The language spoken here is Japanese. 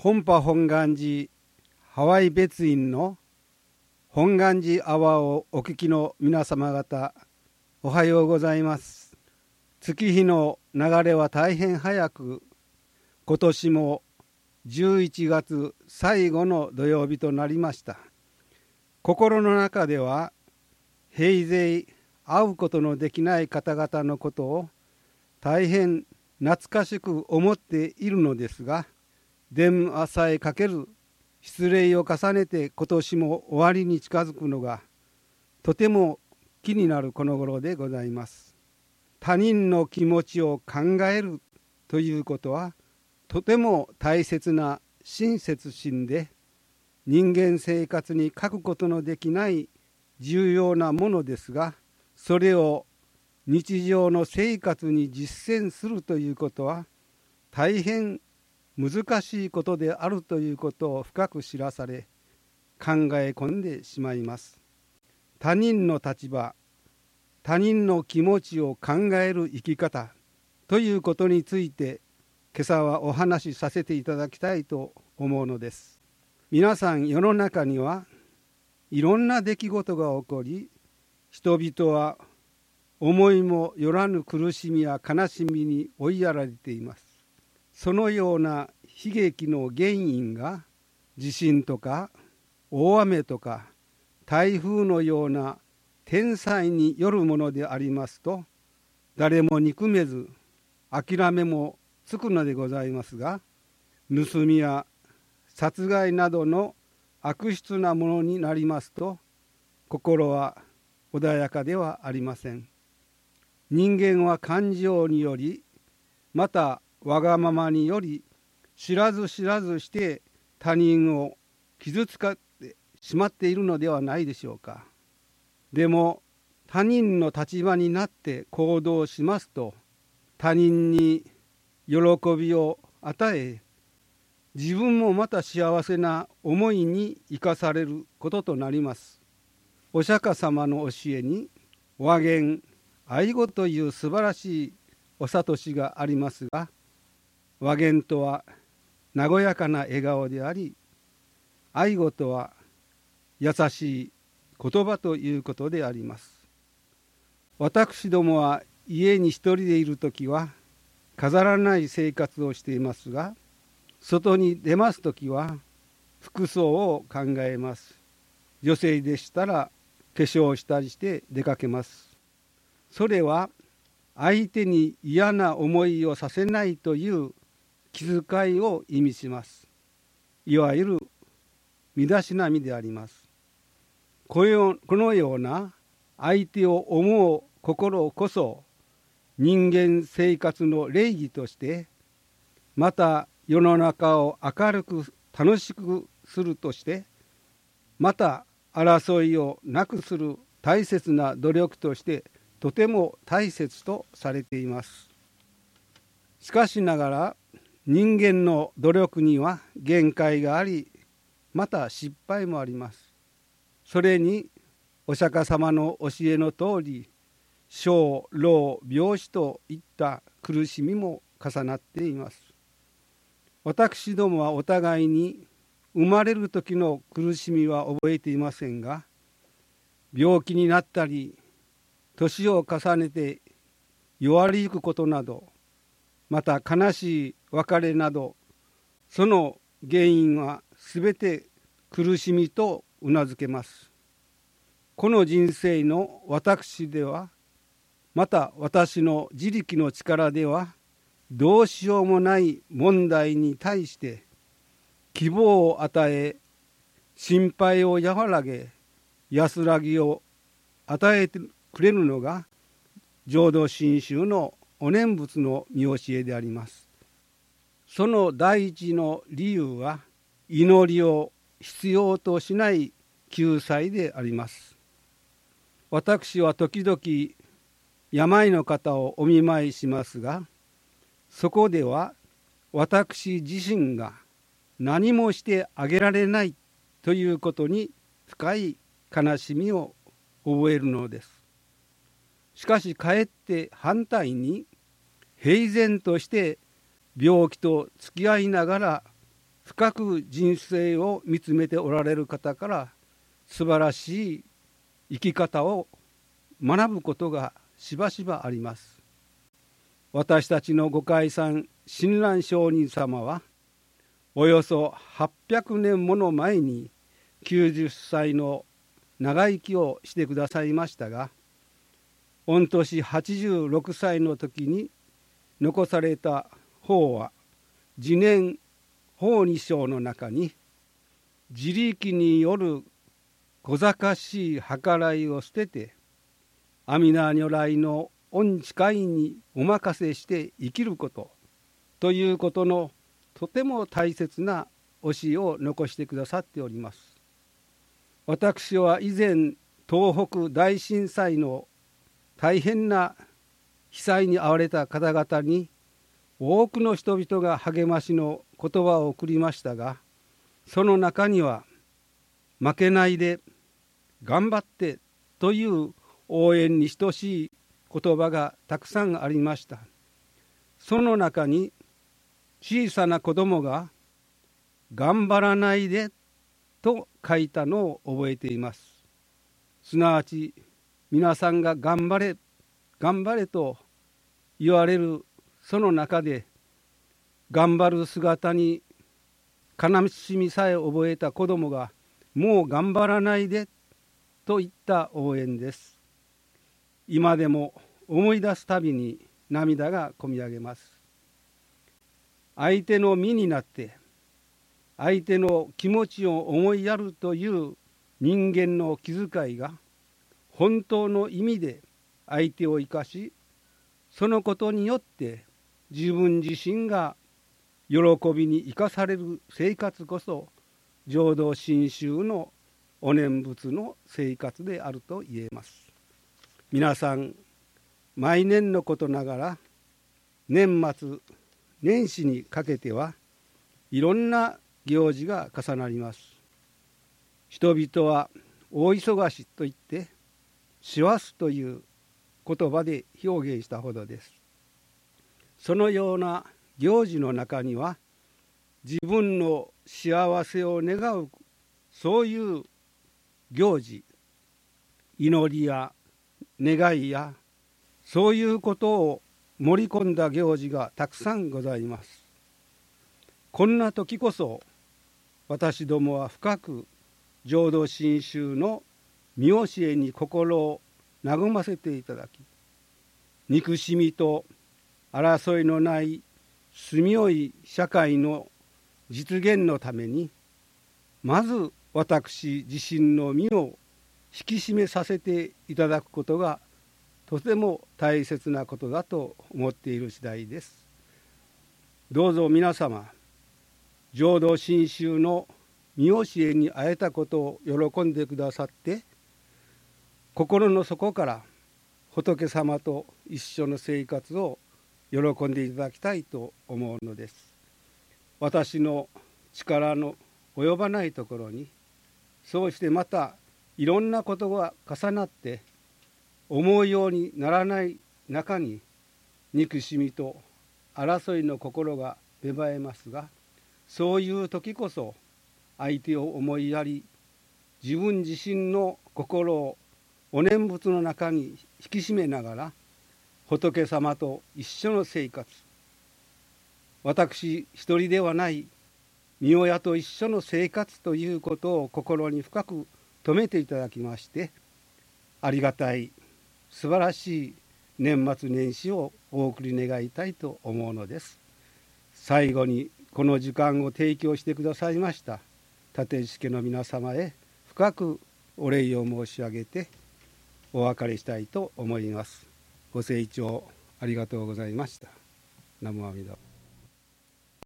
本波本願寺ハワイ別院の本願寺アワーをお聞きの皆様方おはようございます。月日の流れは大変早く今年も11月最後の土曜日となりました。心の中では平勢会うことのできない方々のことを大変懐かしく思っているのですが電話さえかける失礼を重ねて今年も終わりに近づくのがとても気になるこの頃でございます。他人の気持ちを考えるということはとても大切な親切心で人間生活に書くことのできない重要なものですがそれを日常の生活に実践するということは大変難しいことであるということを深く知らされ考え込んでしまいます。他人の立場他人の気持ちを考える生き方ということについて今朝はお話しさせていただきたいと思うのです。皆さん世の中にはいろんな出来事が起こり人々は思いもよらぬ苦しみや悲しみに追いやられています。そのような悲劇の原因が地震とか大雨とか台風のような天災によるものでありますと誰も憎めず諦めもつくのでございますが盗みや殺害などの悪質なものになりますと心は穏やかではありません。人間は感情によりまたわがままにより知らず知らずして他人を傷つかってしまっているのではないでしょうか。でも他人の立場になって行動しますと他人に喜びを与え自分もまた幸せな思いに生かされることとなります。お釈迦様の教えに和言愛語という素晴らしいお諭しがありますが和言とは和やかな笑顔であり愛語とは優しい言葉ということであります。私どもは家に一人でいる時は飾らない生活をしていますが外に出ます時は服装を考えます。女性でしたら化粧したりして出かけます。それは相手に嫌な思いをさせないという気遣いを意味します。いわゆる身だしなみであります。このような相手を思う心こそ人間生活の礼儀としてまた世の中を明るく楽しくするとしてまた争いをなくする大切な努力としてとても大切とされています。しかしながら人間の努力には限界がありまた失敗もあります。それにお釈迦様の教えの通り小老病死といった苦しみも重なっています。私どもはお互いに生まれる時の苦しみは覚えていませんが病気になったり年を重ねて弱りゆくことなどまた悲しい別れなどその原因は全て苦しみとうなずけます。この人生の私ではまた私の自力の力ではどうしようもない問題に対して希望を与え心配を和らげ安らぎを与えてくれるのが浄土真宗のお念仏の見教えであります。その第一の理由は祈りを必要としない救済であります。私は時々病の方をお見舞いしますがそこでは私自身が何もしてあげられないということに深い悲しみを覚えるのです。しかしかえって反対に平然として病気と付き合いながら深く人生を見つめておられる方から素晴らしい生き方を学ぶことがしばしばあります。私たちのご解散親鸞上人様はおよそ800年もの前に90歳の長生きをしてくださいましたが御年86歳の時に残された法は次年法二章の中に自力による小賢しい計らいを捨てて阿弥陀如来の恩誓いにお任せして生きることということのとても大切な教えを残してくださっております。私は以前東北大震災の大変な被災に遭われた方々に多くの人々が励ましの言葉を送りましたがその中には「負けないで頑張って」という応援に等しい言葉がたくさんありました。その中に小さな子供が「頑張らないで」と書いたのを覚えています。すなわち皆さんが頑張れ頑張れと言われるその中で頑張る姿に悲しみさえ覚えた子供がもう頑張らないでといった応援です。今でも思い出すたびに涙がこみ上げます。相手の身になって相手の気持ちを思いやるという人間の気遣いが本当の意味で相手を生かしそのことによって自分自身が喜びに生かされる生活こそ浄土真宗のお念仏の生活であると言えます。皆さん毎年のことながら年末年始にかけてはいろんな行事が重なります。人々は大忙しと言って師走という言葉で表現したほどです。そのような行事の中には自分の幸せを願うそういう行事祈りや願いやそういうことを盛り込んだ行事がたくさんございます。こんな時こそ私どもは深く浄土真宗の見教えに心を和ませていただき憎しみと争いのない住みよい社会の実現のためにまず私自身の身を引き締めさせていただくことがとても大切なことだと思っている次第です。どうぞ皆様浄土真宗の見教えに会えたことを喜んでくださって心の底から仏様と一緒の生活を喜んでいただきたいと思うのです。私の力の及ばないところにそうしてまたいろんなことが重なって思うようにならない中に憎しみと争いの心が芽生えますがそういう時こそ相手を思いやり自分自身の心をお念仏の中に引き締めながら仏様と一緒の生活。私一人ではない御親と一緒の生活ということを心に深く留めていただきましてありがたい素晴らしい年末年始をお送り願いたいと思うのです。最後にこの時間を提供してくださいました立石家の皆様へ深くお礼を申し上げてお別れしたいと思います。ご清聴ありがとうございました。南無阿弥陀